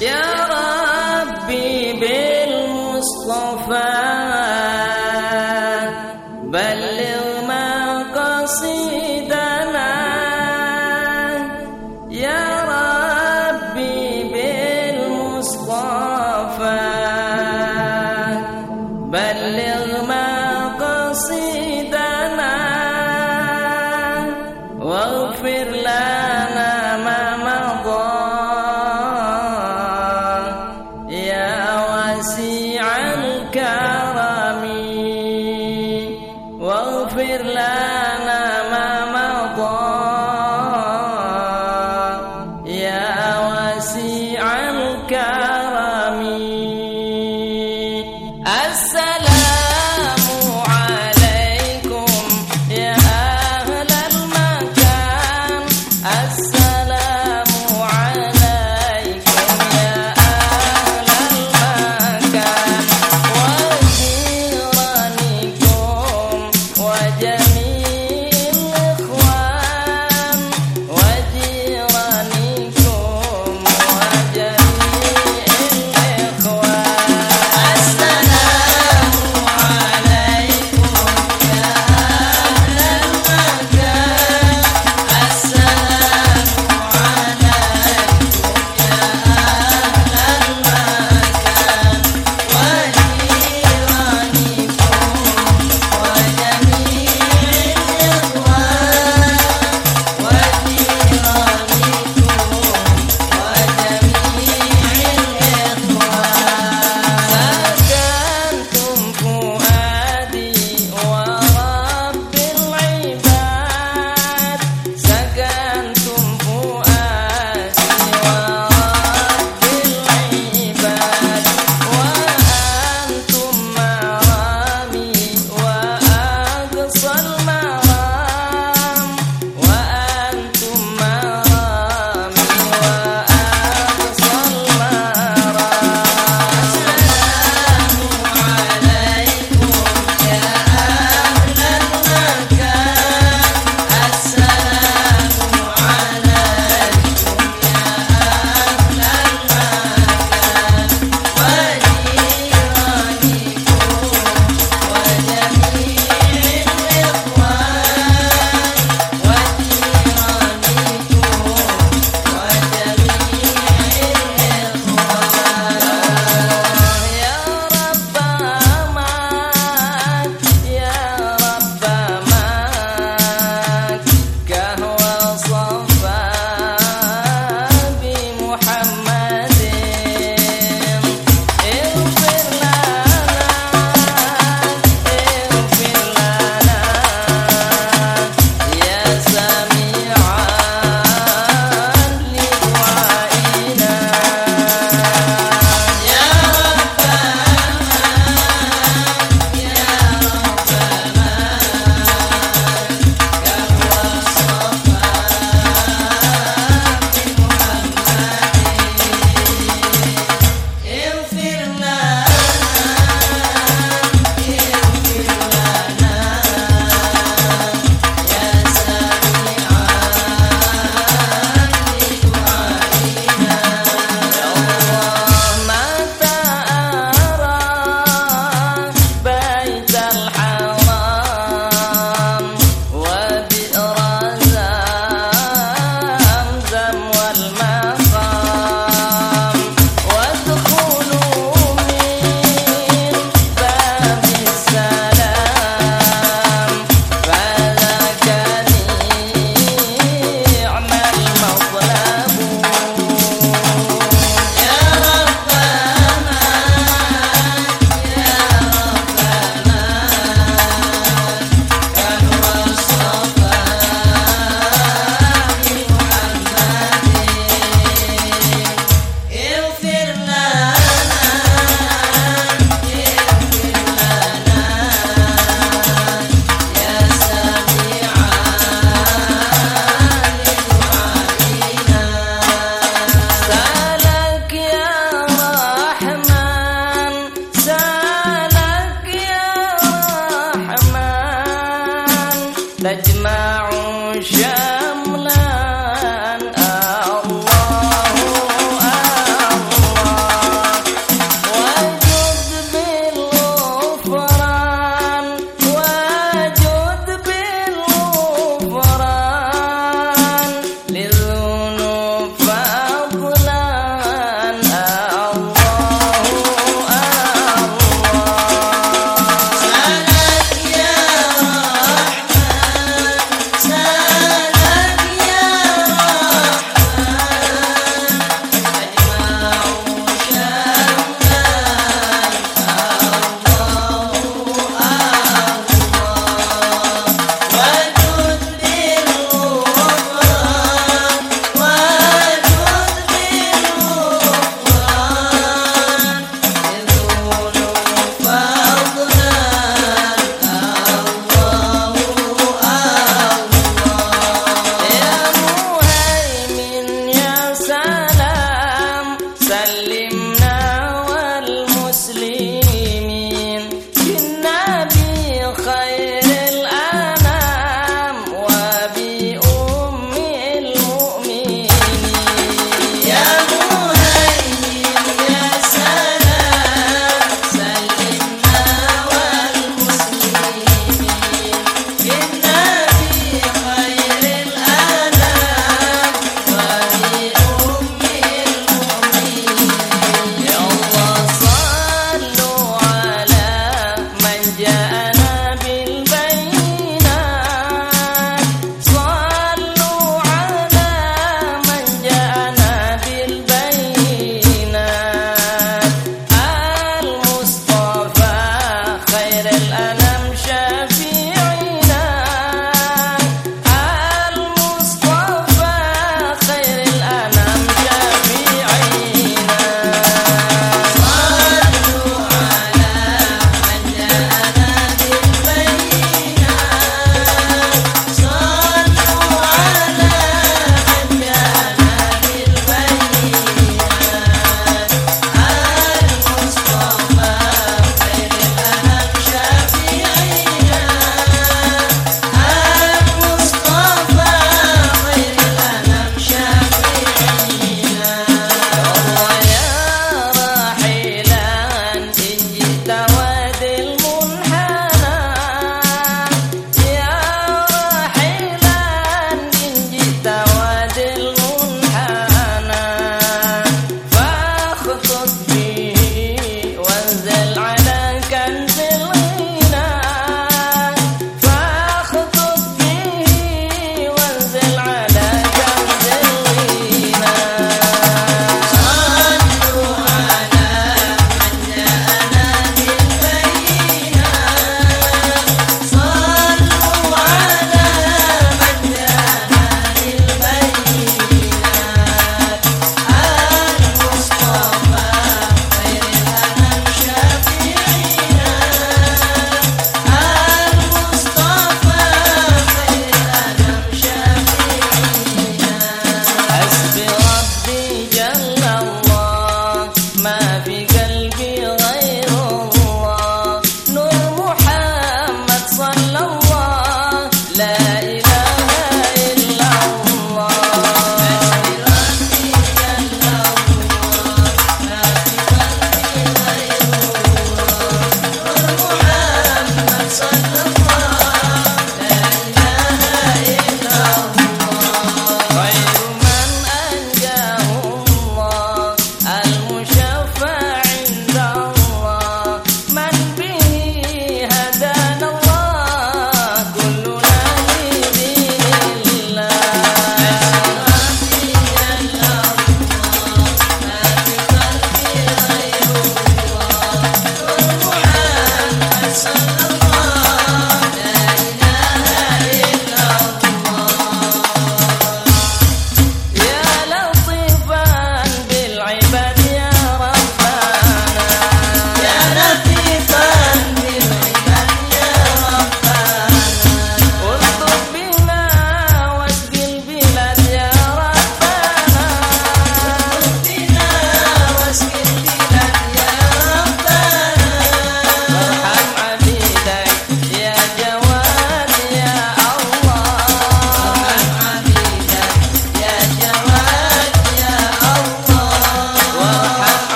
Yeah. تجمع